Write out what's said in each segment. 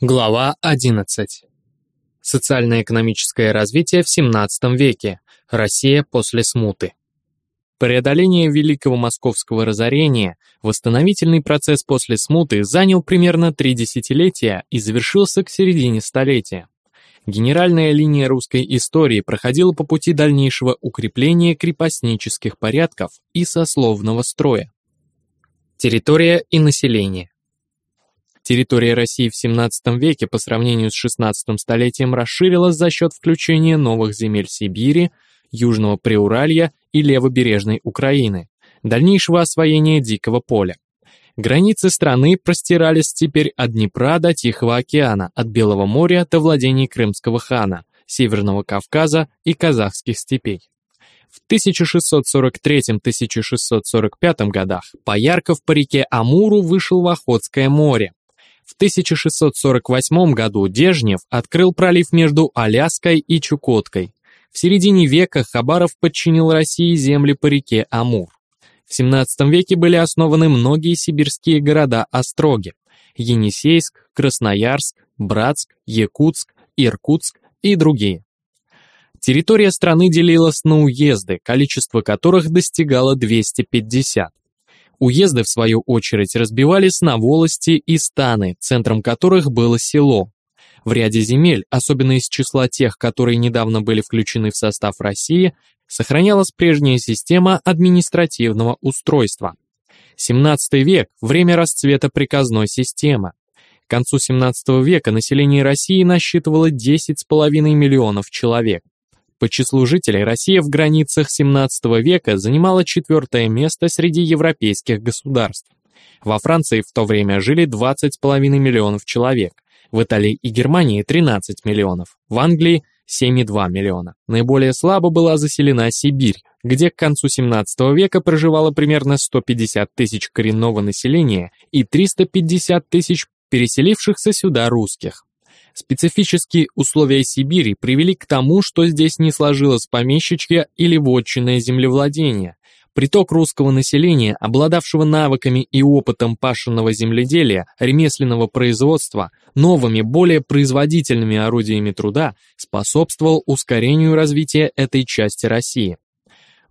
Глава 11. Социально-экономическое развитие в XVII веке. Россия после смуты. Преодоление Великого Московского разорения, восстановительный процесс после смуты занял примерно три десятилетия и завершился к середине столетия. Генеральная линия русской истории проходила по пути дальнейшего укрепления крепостнических порядков и сословного строя. Территория и население. Территория России в XVII веке по сравнению с XVI столетием расширилась за счет включения новых земель Сибири, Южного Приуралья и левобережной Украины, дальнейшего освоения Дикого поля. Границы страны простирались теперь от Днепра до Тихого океана, от Белого моря до владений Крымского хана, Северного Кавказа и казахских степей. В 1643-1645 годах Поярков по реке Амуру вышел в Охотское море, в 1648 году Дежнев открыл пролив между Аляской и Чукоткой. В середине века Хабаров подчинил России земли по реке Амур. В 17 веке были основаны многие сибирские города-остроги – Енисейск, Красноярск, Братск, Якутск, Иркутск и другие. Территория страны делилась на уезды, количество которых достигало 250. Уезды, в свою очередь, разбивались на волости и станы, центром которых было село. В ряде земель, особенно из числа тех, которые недавно были включены в состав России, сохранялась прежняя система административного устройства. 17 век – время расцвета приказной системы. К концу 17 века население России насчитывало 10,5 миллионов человек. По числу жителей Россия в границах XVII века занимала четвертое место среди европейских государств. Во Франции в то время жили 20,5 миллионов человек, в Италии и Германии 13 миллионов, в Англии 7,2 миллиона. Наиболее слабо была заселена Сибирь, где к концу 17 века проживало примерно 150 тысяч коренного населения и 350 тысяч переселившихся сюда русских. Специфические условия Сибири привели к тому, что здесь не сложилось помещичье или вотчинное землевладение. Приток русского населения, обладавшего навыками и опытом пашенного земледелия, ремесленного производства, новыми, более производительными орудиями труда, способствовал ускорению развития этой части России.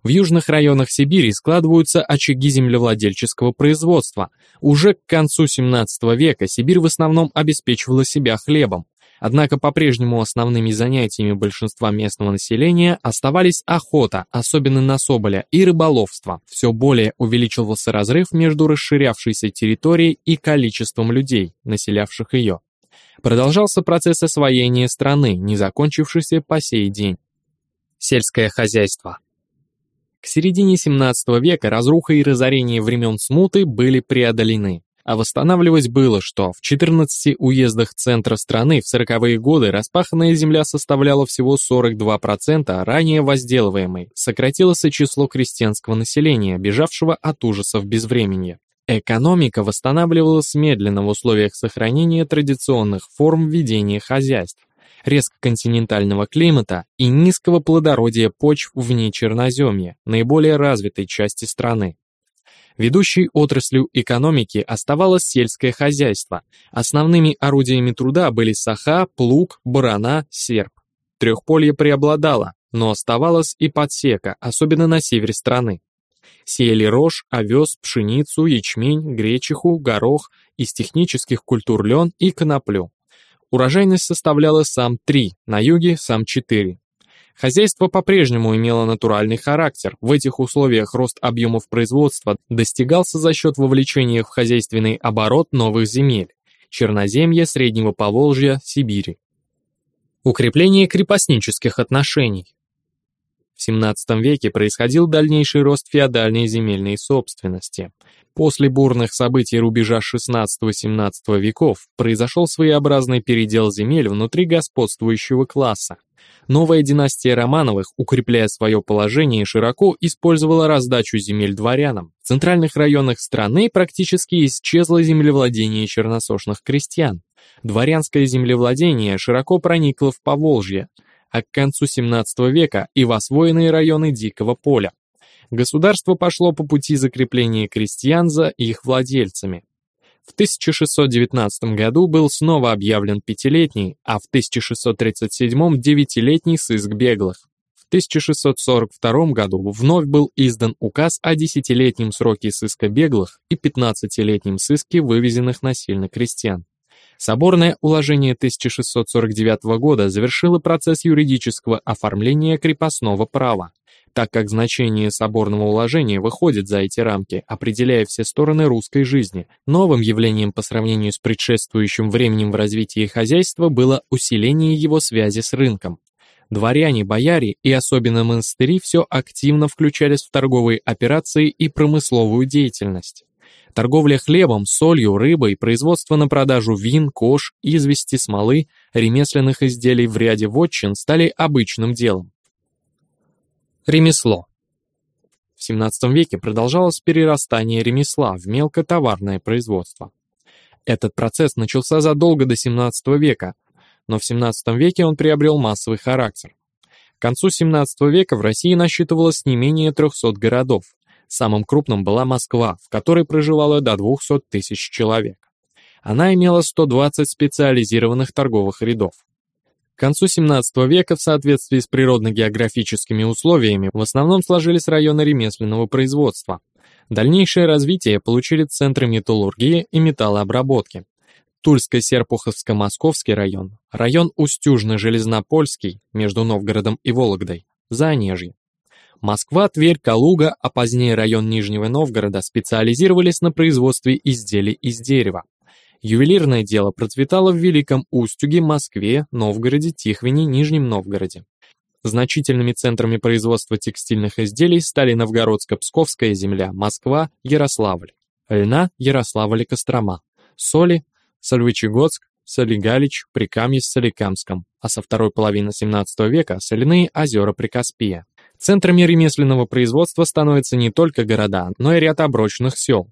В южных районах Сибири складываются очаги землевладельческого производства. Уже к концу 17 века Сибирь в основном обеспечивала себя хлебом. Однако по-прежнему основными занятиями большинства местного населения оставались охота, особенно на соболя, и рыболовство. Все более увеличивался разрыв между расширявшейся территорией и количеством людей, населявших ее. Продолжался процесс освоения страны, не закончившийся по сей день. Сельское хозяйство. К середине 17 века разруха и разорение времен смуты были преодолены. А восстанавливать было что? В 14 уездах центра страны в 40-е годы распаханная земля составляла всего 42% а ранее возделываемой. Сократилось число крестьянского населения, бежавшего от ужасов безвременья. Экономика восстанавливалась медленно в условиях сохранения традиционных форм ведения хозяйств, резко континентального климата и низкого плодородия почв вне Черноземья, наиболее развитой части страны. Ведущей отраслью экономики оставалось сельское хозяйство. Основными орудиями труда были саха, плуг, барана, серп. Трехполье преобладало, но оставалась и подсека, особенно на севере страны. Сеяли рожь, овес, пшеницу, ячмень, гречиху, горох, из технических культур лен и коноплю. Урожайность составляла сам 3, на юге сам 4. Хозяйство по-прежнему имело натуральный характер. В этих условиях рост объемов производства достигался за счет вовлечения в хозяйственный оборот новых земель – Черноземья, Среднего Поволжья, Сибири. Укрепление крепостнических отношений. В XVII веке происходил дальнейший рост феодальной земельной собственности. После бурных событий рубежа XVI-XVII веков произошел своеобразный передел земель внутри господствующего класса. Новая династия Романовых, укрепляя свое положение, широко использовала раздачу земель дворянам. В центральных районах страны практически исчезло землевладение черносошных крестьян. Дворянское землевладение широко проникло в Поволжье, а к концу XVII века и в освоенные районы Дикого поля. Государство пошло по пути закрепления крестьян за их владельцами. В 1619 году был снова объявлен пятилетний, а в 1637 девятилетний сыск беглых. В 1642 году вновь был издан указ о десятилетнем сроке сыска беглых и пятнадцатилетнем сыске вывезенных насильно крестьян. Соборное уложение 1649 года завершило процесс юридического оформления крепостного права так как значение соборного уложения выходит за эти рамки, определяя все стороны русской жизни. Новым явлением по сравнению с предшествующим временем в развитии хозяйства было усиление его связи с рынком. Дворяне, бояре и особенно монастыри все активно включались в торговые операции и промысловую деятельность. Торговля хлебом, солью, рыбой, производство на продажу вин, кож, извести, смолы, ремесленных изделий в ряде вотчин стали обычным делом. Ремесло. В XVII веке продолжалось перерастание ремесла в мелкотоварное производство. Этот процесс начался задолго до XVII века, но в XVII веке он приобрел массовый характер. К концу XVII века в России насчитывалось не менее 300 городов. Самым крупным была Москва, в которой проживало до 200 тысяч человек. Она имела 120 специализированных торговых рядов. К концу XVII века в соответствии с природно-географическими условиями в основном сложились районы ремесленного производства. Дальнейшее развитие получили центры металлургии и металлообработки. Тульско-Серпуховско-Московский район, район Устюжно-Железнопольский между Новгородом и Вологдой, Заонежье. Москва, Тверь, Калуга, а позднее район Нижнего Новгорода специализировались на производстве изделий из дерева. Ювелирное дело процветало в Великом Устюге, Москве, Новгороде, Тихвине, Нижнем Новгороде. Значительными центрами производства текстильных изделий стали Новгородско-Псковская земля, Москва, Ярославль, льна, Ярославль и Кострома, соли, Сольвычегодск, Солигалич, Прикамье с Соликамском, а со второй половины XVII века соляные озера Прикаспия. Центрами ремесленного производства становятся не только города, но и ряд оброчных сел.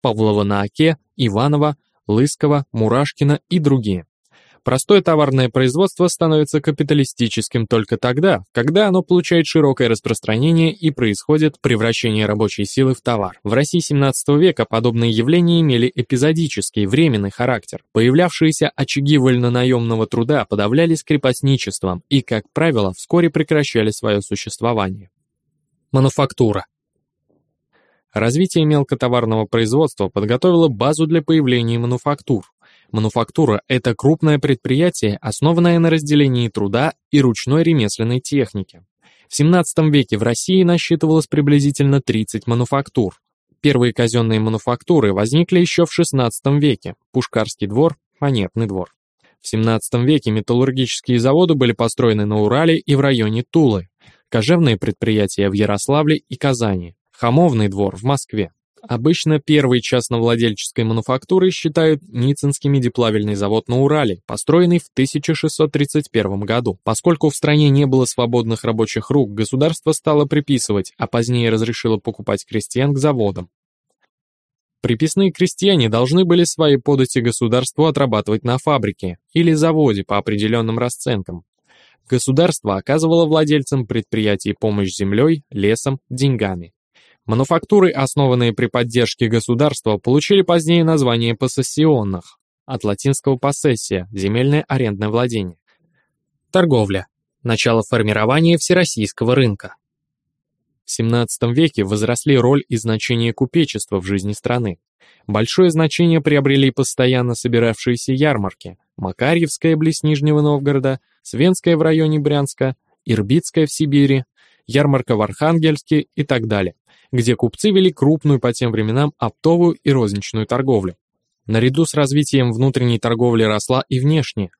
Павлово на Оке, Иваново, Лысково, Мурашкина и другие. Простое товарное производство становится капиталистическим только тогда, когда оно получает широкое распространение и происходит превращение рабочей силы в товар. В России 17 века подобные явления имели эпизодический, временный характер. Появлявшиеся очаги вольнонаемного труда подавлялись крепостничеством и, как правило, вскоре прекращали свое существование. Мануфактура. Развитие мелкотоварного производства подготовило базу для появления мануфактур. Мануфактура – это крупное предприятие, основанное на разделении труда и ручной ремесленной техники. В XVII веке в России насчитывалось приблизительно 30 мануфактур. Первые казенные мануфактуры возникли еще в XVI веке – Пушкарский двор, Монетный двор. В XVII веке металлургические заводы были построены на Урале и в районе Тулы, кожевные предприятия в Ярославле и Казани. Хамовный двор в Москве. Обычно первой частновладельческой мануфактурой считают Ницинский медиплавильный завод на Урале, построенный в 1631 году. Поскольку в стране не было свободных рабочих рук, государство стало приписывать, а позднее разрешило покупать крестьян к заводам. Приписные крестьяне должны были свои подати государству отрабатывать на фабрике или заводе по определенным расценкам. Государство оказывало владельцам предприятий помощь землей, лесом, деньгами. Мануфактуры, основанные при поддержке государства, получили позднее название поссессионных, от латинского «поссессия» – земельное арендное владение. Торговля. Начало формирования всероссийского рынка. В XVII веке возросли роль и значение купечества в жизни страны. Большое значение приобрели постоянно собиравшиеся ярмарки – Макарьевская близ Нижнего Новгорода, Свенская в районе Брянска, Ирбитская в Сибири, ярмарка в Архангельске и так далее где купцы вели крупную по тем временам оптовую и розничную торговлю. Наряду с развитием внутренней торговли росла и внешняя.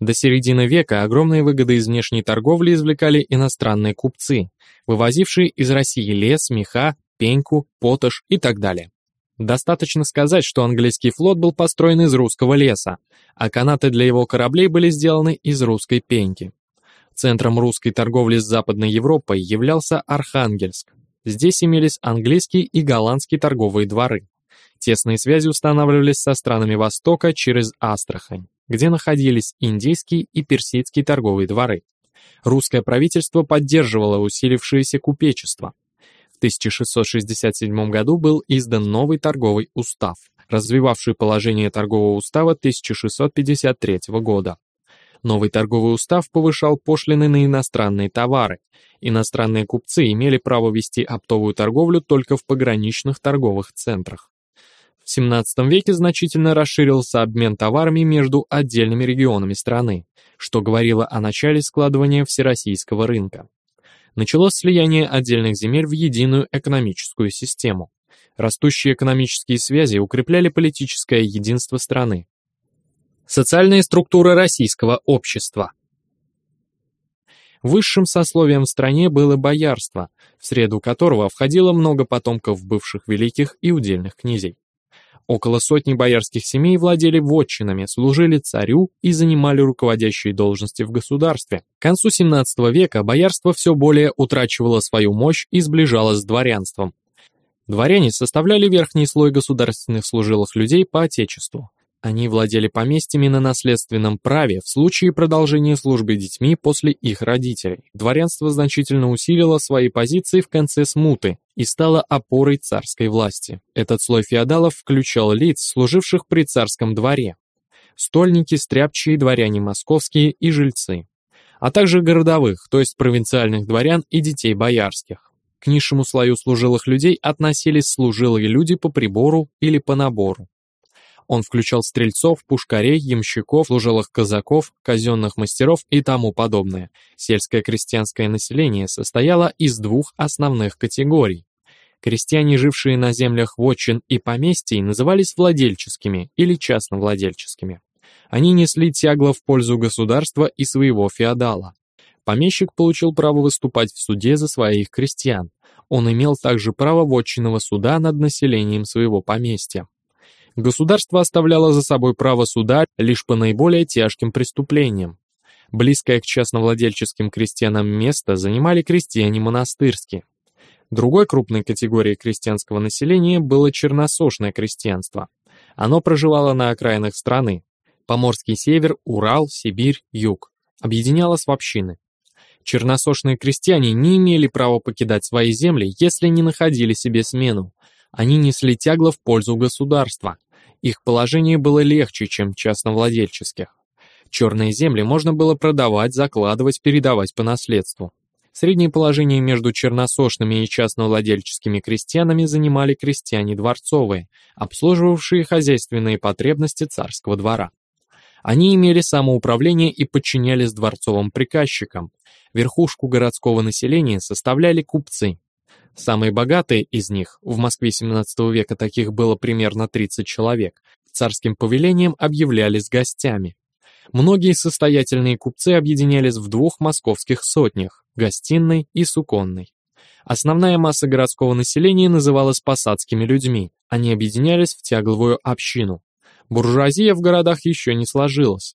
До середины века огромные выгоды из внешней торговли извлекали иностранные купцы, вывозившие из России лес, меха, пеньку, поташ и так далее. Достаточно сказать, что английский флот был построен из русского леса, а канаты для его кораблей были сделаны из русской пеньки. Центром русской торговли с Западной Европой являлся Архангельск. Здесь имелись английские и голландские торговые дворы. Тесные связи устанавливались со странами Востока через Астрахань, где находились индийские и персидские торговые дворы. Русское правительство поддерживало усилившееся купечество. В 1667 году был издан новый торговый устав, развивавший положение торгового устава 1653 года. Новый торговый устав повышал пошлины на иностранные товары. Иностранные купцы имели право вести оптовую торговлю только в пограничных торговых центрах. В XVII веке значительно расширился обмен товарами между отдельными регионами страны, что говорило о начале складывания всероссийского рынка. Началось слияние отдельных земель в единую экономическую систему. Растущие экономические связи укрепляли политическое единство страны. Социальная структура российского общества. Высшим сословием в стране было боярство, в среду которого входило много потомков бывших великих и удельных князей. Около сотни боярских семей владели вотчинами, служили царю и занимали руководящие должности в государстве. К концу XVII века боярство все более утрачивало свою мощь и сближалось с дворянством. Дворяне составляли верхний слой государственных служилых людей по отечеству. Они владели поместьями на наследственном праве в случае продолжения службы детьми после их родителей. Дворянство значительно усилило свои позиции в конце смуты и стало опорой царской власти. Этот слой феодалов включал лиц, служивших при царском дворе. Стольники, стряпчие, дворяне московские и жильцы. А также городовых, то есть провинциальных дворян и детей боярских. К низшему слою служилых людей относились служилые люди по прибору или по набору. Он включал стрельцов, пушкарей, ямщиков, служилых казаков, казенных мастеров и тому подобное. Сельское крестьянское население состояло из двух основных категорий. Крестьяне, жившие на землях вотчин и поместий, назывались владельческими или частновладельческими. Они несли тягло в пользу государства и своего феодала. Помещик получил право выступать в суде за своих крестьян. Он имел также право вотчинного суда над населением своего поместья. Государство оставляло за собой право суда лишь по наиболее тяжким преступлениям. Близкое к частновладельческим крестьянам место занимали крестьяне монастырские. Другой крупной категорией крестьянского населения было черносошное крестьянство. Оно проживало на окраинах страны. Поморский север, Урал, Сибирь, Юг. Объединялось в общины. Черносошные крестьяне не имели права покидать свои земли, если не находили себе смену. Они несли тягло в пользу государства. Их положение было легче, чем частновладельческих. Черные земли можно было продавать, закладывать, передавать по наследству. Среднее положение между черносошными и частновладельческими крестьянами занимали крестьяне дворцовые, обслуживавшие хозяйственные потребности царского двора. Они имели самоуправление и подчинялись дворцовым приказчикам. Верхушку городского населения составляли купцы, Самые богатые из них, в Москве XVII века таких было примерно 30 человек, царским повелением объявлялись гостями. Многие состоятельные купцы объединялись в двух московских сотнях – гостиной и суконной. Основная масса городского населения называлась посадскими людьми, они объединялись в тягловую общину. Буржуазия в городах еще не сложилась.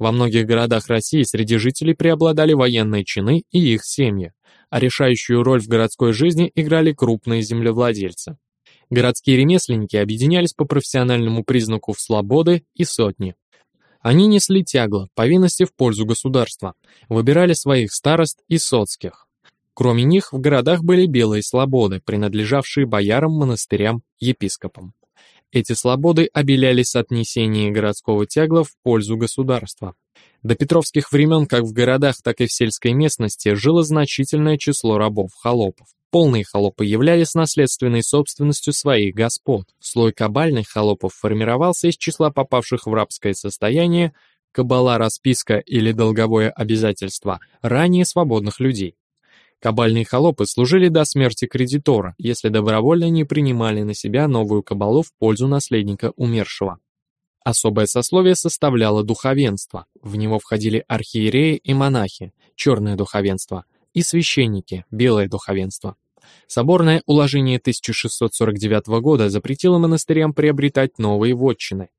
Во многих городах России среди жителей преобладали военные чины и их семьи а решающую роль в городской жизни играли крупные землевладельцы. Городские ремесленники объединялись по профессиональному признаку в слободы и сотни. Они несли тягло, повинности в пользу государства, выбирали своих старост и соцких. Кроме них, в городах были белые слободы, принадлежавшие боярам, монастырям, епископам. Эти слободы обелялись отнесение городского тягла в пользу государства. До петровских времен как в городах, так и в сельской местности жило значительное число рабов-холопов. Полные холопы являлись наследственной собственностью своих господ. Слой кабальных холопов формировался из числа попавших в рабское состояние, кабала, расписка или долговое обязательство, ранее свободных людей. Кабальные холопы служили до смерти кредитора, если добровольно не принимали на себя новую кабалу в пользу наследника умершего. Особое сословие составляло духовенство. В него входили архиереи и монахи, черное духовенство, и священники, белое духовенство. Соборное уложение 1649 года запретило монастырям приобретать новые вотчины.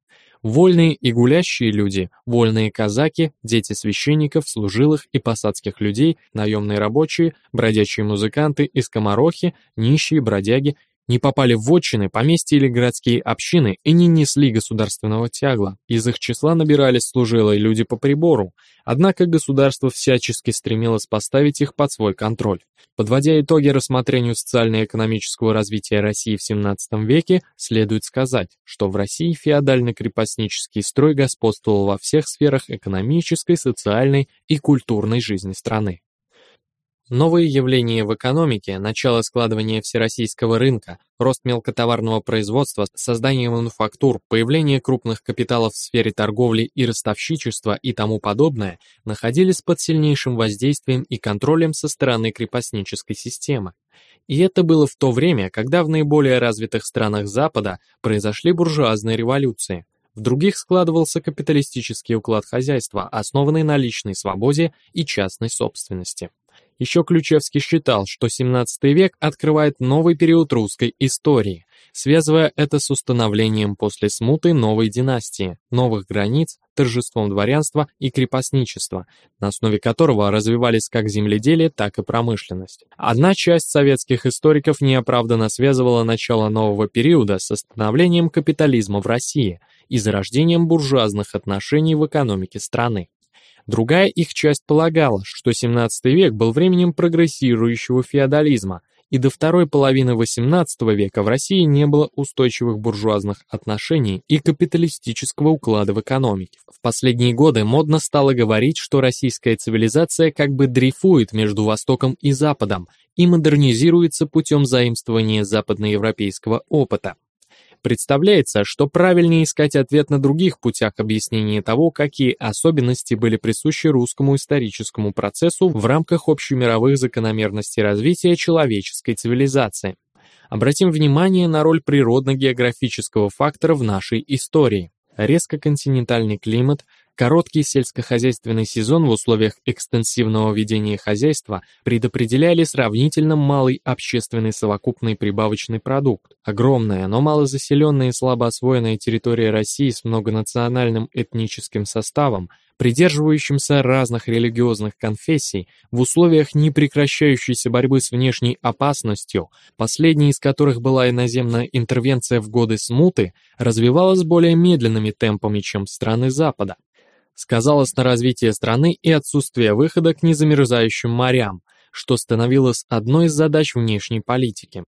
Вольные и гулящие люди, вольные казаки, дети священников, служилых и посадских людей, наемные рабочие, бродячие музыканты и скоморохи, нищие, бродяги не попали в вотчины, поместья или городские общины и не несли государственного тягла. Из их числа набирались служилые люди по прибору, однако государство всячески стремилось поставить их под свой контроль. Подводя итоги рассмотрению социально-экономического развития России в XVII веке, следует сказать, что в России феодально-крепостнический строй господствовал во всех сферах экономической, социальной и культурной жизни страны. Новые явления в экономике, начало складывания всероссийского рынка, рост мелкотоварного производства, создание мануфактур, появление крупных капиталов в сфере торговли и ростовщичества и тому подобное находились под сильнейшим воздействием и контролем со стороны крепостнической системы. И это было в то время, когда в наиболее развитых странах Запада произошли буржуазные революции. В других складывался капиталистический уклад хозяйства, основанный на личной свободе и частной собственности. Еще Ключевский считал, что 17 век открывает новый период русской истории, связывая это с установлением после смуты новой династии, новых границ, торжеством дворянства и крепостничества, на основе которого развивались как земледелие, так и промышленность. Одна часть советских историков неоправданно связывала начало нового периода с становлением капитализма в России и зарождением буржуазных отношений в экономике страны. Другая их часть полагала, что 17 век был временем прогрессирующего феодализма, и до второй половины XVIII века в России не было устойчивых буржуазных отношений и капиталистического уклада в экономике. В последние годы модно стало говорить, что российская цивилизация как бы дрейфует между Востоком и Западом и модернизируется путем заимствования западноевропейского опыта. Представляется, что правильнее искать ответ на других путях объяснения того, какие особенности были присущи русскому историческому процессу в рамках общемировых закономерностей развития человеческой цивилизации. Обратим внимание на роль природно-географического фактора в нашей истории. Резко континентальный климат, Короткий сельскохозяйственный сезон в условиях экстенсивного ведения хозяйства предопределяли сравнительно малый общественный совокупный прибавочный продукт. Огромная, но малозаселенная и слабо освоенная территория России с многонациональным этническим составом, придерживающимся разных религиозных конфессий, в условиях непрекращающейся борьбы с внешней опасностью, последней из которых была иноземная интервенция в годы смуты, развивалась более медленными темпами, чем страны Запада сказалось на развитие страны и отсутствие выхода к незамерзающим морям, что становилось одной из задач внешней политики.